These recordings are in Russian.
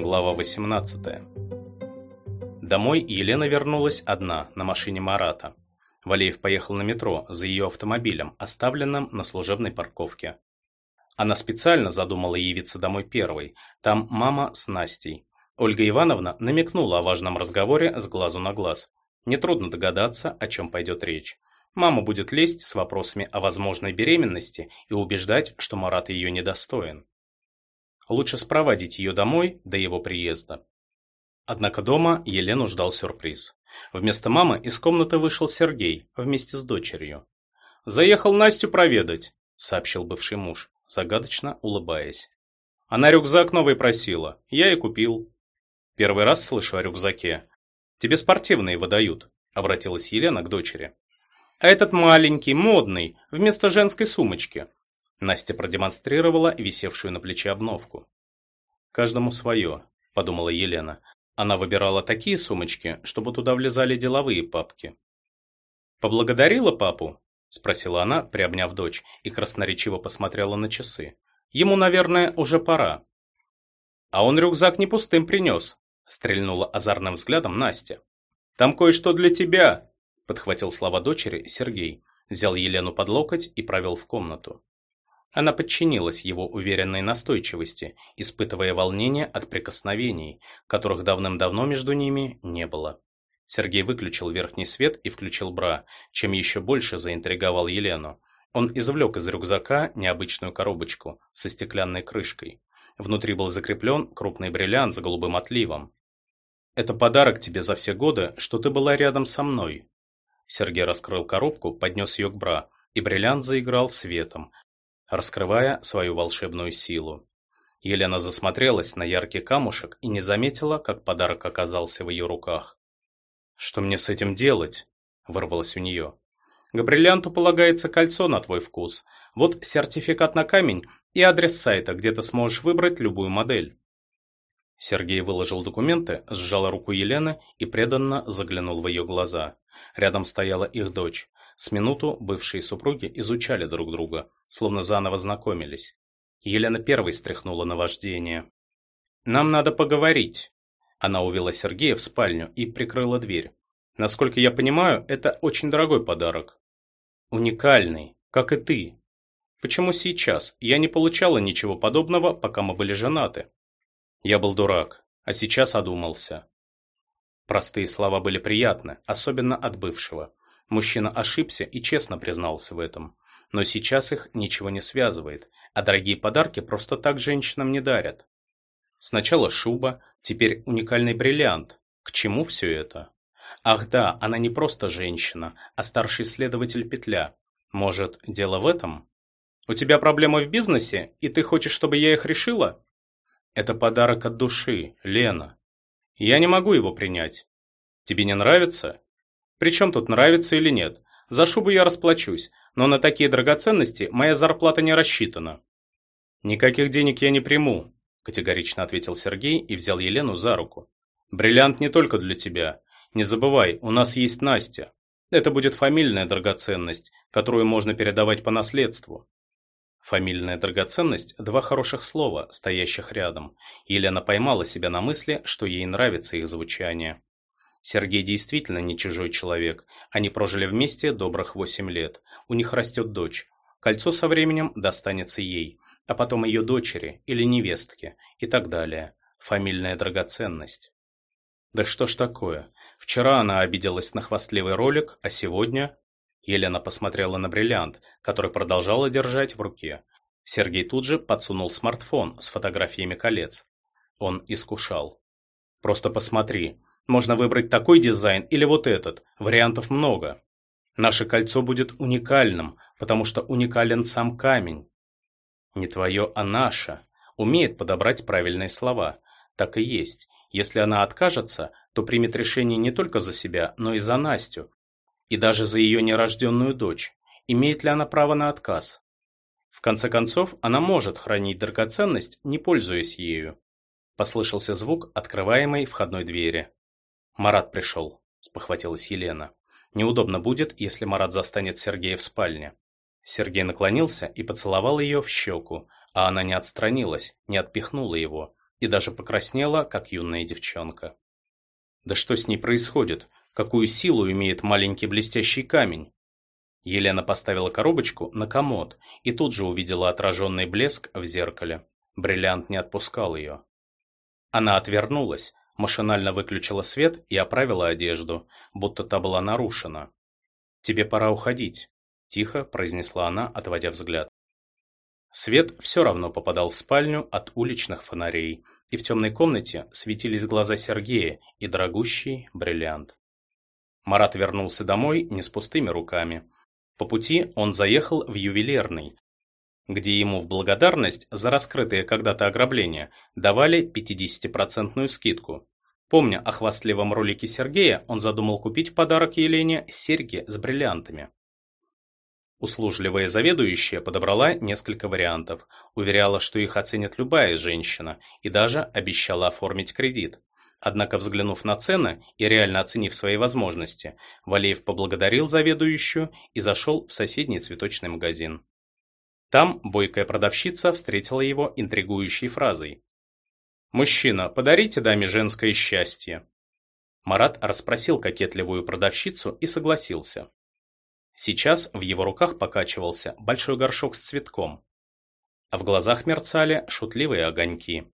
Глава 18. Домой Елена вернулась одна на машине Марата. Валеев поехал на метро за ее автомобилем, оставленным на служебной парковке. Она специально задумала явиться домой первой. Там мама с Настей. Ольга Ивановна намекнула о важном разговоре с глазу на глаз. Нетрудно догадаться, о чем пойдет речь. Мама будет лезть с вопросами о возможной беременности и убеждать, что Марат ее недостоин. Лучше спровадить ее домой до его приезда. Однако дома Елену ждал сюрприз. Вместо мамы из комнаты вышел Сергей вместе с дочерью. «Заехал Настю проведать», — сообщил бывший муж, загадочно улыбаясь. «Она рюкзак новый просила, я и купил». «Первый раз слышу о рюкзаке. Тебе спортивные выдают», — обратилась Елена к дочери. «А этот маленький, модный, вместо женской сумочки», Настя продемонстрировала висевшую на плече обновку. «Каждому свое», – подумала Елена. Она выбирала такие сумочки, чтобы туда влезали деловые папки. «Поблагодарила папу?» – спросила она, приобняв дочь, и красноречиво посмотрела на часы. «Ему, наверное, уже пора». «А он рюкзак не пустым принес», – стрельнула озорным взглядом Настя. «Там кое-что для тебя», – подхватил слова дочери Сергей, взял Елену под локоть и провел в комнату. Она подчинилась его уверенной настойчивости, испытывая волнение от прикосновений, которых давным-давно между ними не было. Сергей выключил верхний свет и включил бра, чем еще больше заинтриговал Елену. Он извлек из рюкзака необычную коробочку со стеклянной крышкой. Внутри был закреплен крупный бриллиант с голубым отливом. «Это подарок тебе за все годы, что ты была рядом со мной». Сергей раскрыл коробку, поднес ее к бра, и бриллиант заиграл светом, раскрывая свою волшебную силу. Елена засмотрелась на яркий камушек и не заметила, как подарок оказался в ее руках. «Что мне с этим делать?» – вырвалось у нее. «К бриллианту полагается кольцо на твой вкус. Вот сертификат на камень и адрес сайта, где ты сможешь выбрать любую модель». Сергей выложил документы, сжал руку Елены и преданно заглянул в ее глаза. Рядом стояла их дочь. С минуту бывшие супруги изучали друг друга, словно заново знакомились. Елена первой стряхнула на вождение. «Нам надо поговорить». Она увела Сергея в спальню и прикрыла дверь. «Насколько я понимаю, это очень дорогой подарок. Уникальный, как и ты. Почему сейчас? Я не получала ничего подобного, пока мы были женаты. Я был дурак, а сейчас одумался». Простые слова были приятны, особенно от бывшего. Мужчина ошибся и честно признался в этом. Но сейчас их ничего не связывает, а дорогие подарки просто так женщинам не дарят. Сначала шуба, теперь уникальный бриллиант. К чему все это? Ах да, она не просто женщина, а старший следователь петля. Может, дело в этом? У тебя проблемы в бизнесе, и ты хочешь, чтобы я их решила? Это подарок от души, Лена. Я не могу его принять. Тебе не нравится? Причем тут нравится или нет. За шубу я расплачусь, но на такие драгоценности моя зарплата не рассчитана. Никаких денег я не приму, категорично ответил Сергей и взял Елену за руку. Бриллиант не только для тебя. Не забывай, у нас есть Настя. Это будет фамильная драгоценность, которую можно передавать по наследству. Фамильная драгоценность – два хороших слова, стоящих рядом. Елена поймала себя на мысли, что ей нравится их звучание. Сергей действительно не чужой человек. Они прожили вместе добрых восемь лет. У них растет дочь. Кольцо со временем достанется ей, а потом ее дочери или невестке и так далее. Фамильная драгоценность. Да что ж такое? Вчера она обиделась на хвастливый ролик, а сегодня... Елена посмотрела на бриллиант, который продолжала держать в руке. Сергей тут же подсунул смартфон с фотографиями колец. Он искушал. «Просто посмотри, можно выбрать такой дизайн или вот этот, вариантов много. Наше кольцо будет уникальным, потому что уникален сам камень. Не твое, а наше. Умеет подобрать правильные слова. Так и есть. Если она откажется, то примет решение не только за себя, но и за Настю. И даже за ее нерожденную дочь. Имеет ли она право на отказ? В конце концов, она может хранить драгоценность, не пользуясь ею. Послышался звук открываемой входной двери. «Марат пришел», – спохватилась Елена. «Неудобно будет, если Марат застанет Сергея в спальне». Сергей наклонился и поцеловал ее в щеку, а она не отстранилась, не отпихнула его. и даже покраснела, как юная девчонка. Да что с ней происходит? Какую силу имеет маленький блестящий камень? Елена поставила коробочку на комод и тут же увидела отраженный блеск в зеркале. Бриллиант не отпускал ее. Она отвернулась, машинально выключила свет и оправила одежду, будто та была нарушена. «Тебе пора уходить», – тихо произнесла она, отводя взгляд. Свет все равно попадал в спальню от уличных фонарей, и в темной комнате светились глаза Сергея и дорогущий бриллиант. Марат вернулся домой не с пустыми руками. По пути он заехал в ювелирный, где ему в благодарность за раскрытые когда-то ограбления давали 50% скидку. Помня о хвастливом ролике Сергея, он задумал купить в подарок Елене серьги с бриллиантами. Услужливая заведующая подобрала несколько вариантов, уверяла, что их оценит любая женщина, и даже обещала оформить кредит. Однако, взглянув на цены и реально оценив свои возможности, Валеев поблагодарил заведующую и зашел в соседний цветочный магазин. Там бойкая продавщица встретила его интригующей фразой. «Мужчина, подарите даме женское счастье». Марат расспросил кокетливую продавщицу и согласился. Сейчас в его руках покачивался большой горшок с цветком, а в глазах мерцали шутливые огоньки.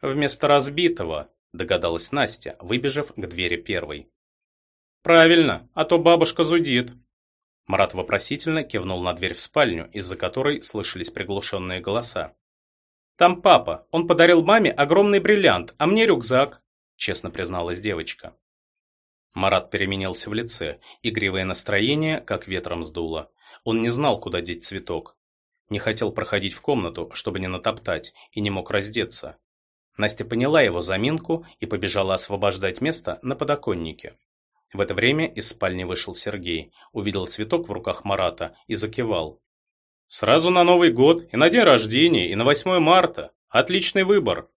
«Вместо разбитого», – догадалась Настя, выбежав к двери первой. «Правильно, а то бабушка зудит». Марат вопросительно кивнул на дверь в спальню, из-за которой слышались приглушенные голоса. «Там папа, он подарил маме огромный бриллиант, а мне рюкзак», – честно призналась девочка. Марат переменился в лице, игривое настроение как ветром сдуло. Он не знал, куда деть цветок. Не хотел проходить в комнату, чтобы не натоптать, и не мог раздеться. Настя поняла его заминку и побежала освобождать место на подоконнике. В это время из спальни вышел Сергей, увидел цветок в руках Марата и закивал. «Сразу на Новый год, и на день рождения, и на 8 марта. Отличный выбор!»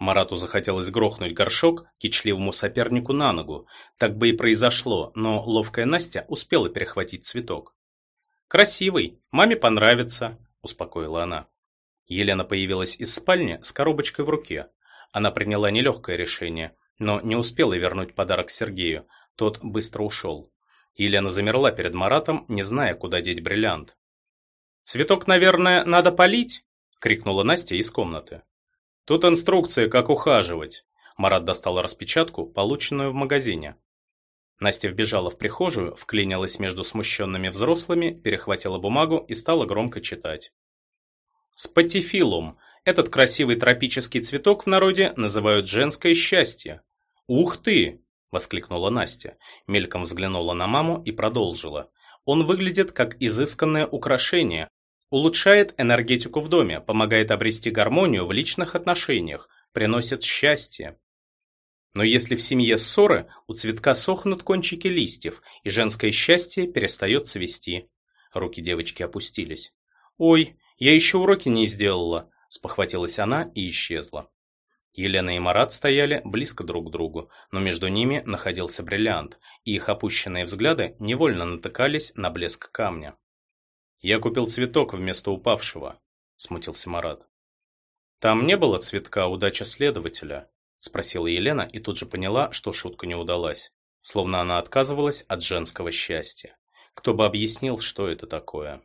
Марату захотелось грохнуть горшок кичливому сопернику на ногу. Так бы и произошло, но ловкая Настя успела перехватить цветок. «Красивый, маме понравится», – успокоила она. Елена появилась из спальни с коробочкой в руке. Она приняла нелегкое решение, но не успела вернуть подарок Сергею, тот быстро ушел. Елена замерла перед Маратом, не зная, куда деть бриллиант. «Цветок, наверное, надо полить?» – крикнула Настя из комнаты. Тут инструкция, как ухаживать. Марат достал распечатку, полученную в магазине. Настя вбежала в прихожую, вклинилась между смущенными взрослыми, перехватила бумагу и стала громко читать. Спатифилум. Этот красивый тропический цветок в народе называют женское счастье. Ух ты! воскликнула Настя, мельком взглянула на маму и продолжила. Он выглядит как изысканное украшение, Улучшает энергетику в доме, помогает обрести гармонию в личных отношениях, приносит счастье. Но если в семье ссоры, у цветка сохнут кончики листьев, и женское счастье перестает цвести. Руки девочки опустились. «Ой, я еще уроки не сделала», – спохватилась она и исчезла. Елена и Марат стояли близко друг к другу, но между ними находился бриллиант, и их опущенные взгляды невольно натыкались на блеск камня. Я купил цветок вместо упавшего, смутился Марат. Там не было цветка удача следователя, спросила Елена и тут же поняла, что шутка не удалась, словно она отказывалась от женского счастья. Кто бы объяснил, что это такое?